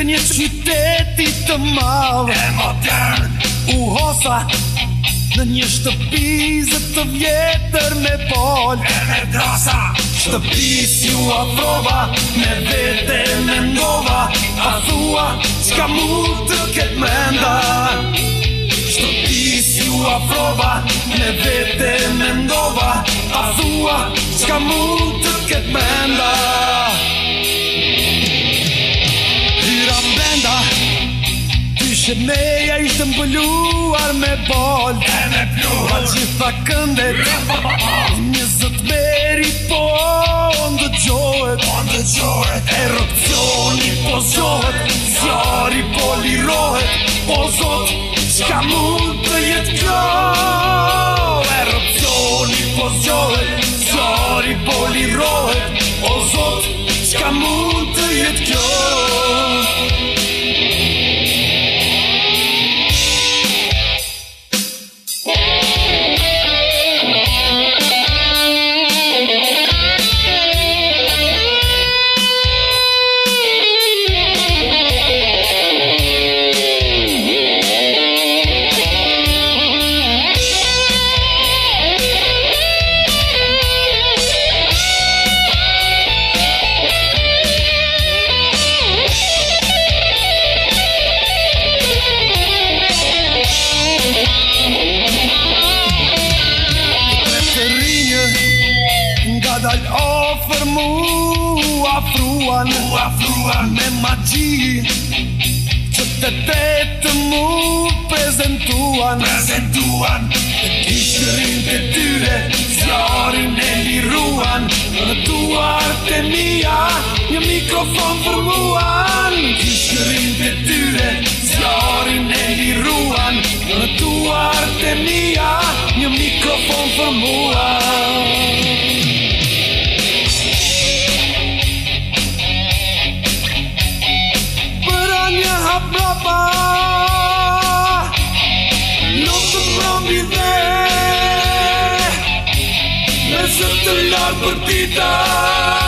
të një qiteti të madhë E modern U hosa Në një shtëpizë të vjetër me pol E me drasa Shtëpiz ju afrova Me vete me ndova A thua Shka mund të ketë menda Shtëpiz ju afrova Me vete me ndova A thua Shka mund të ketë menda që neja ishtë mbëlluar me bol E me pluhë Pa që fa këndet Një zët meri po Në të gjohet Në të gjohet Eropcioni po zgjohet po Zjari po lirohet Po zot Qka mund të jetë kjo Eropcioni po zgjohet Zjari po lirohet Po zot Qka mund të jetë kjo dal ofër mua afruan Mu afruan me magi Që të tetë mu prezentuan Prezentuan E ti të tyre Zjarin e liruan Në duartë e mija Një mikrofon për muan Në ti të tyre Zjarin e liruan Në duartë e mija Një mikrofon për muan No te prometes. Me hacerte la cortita.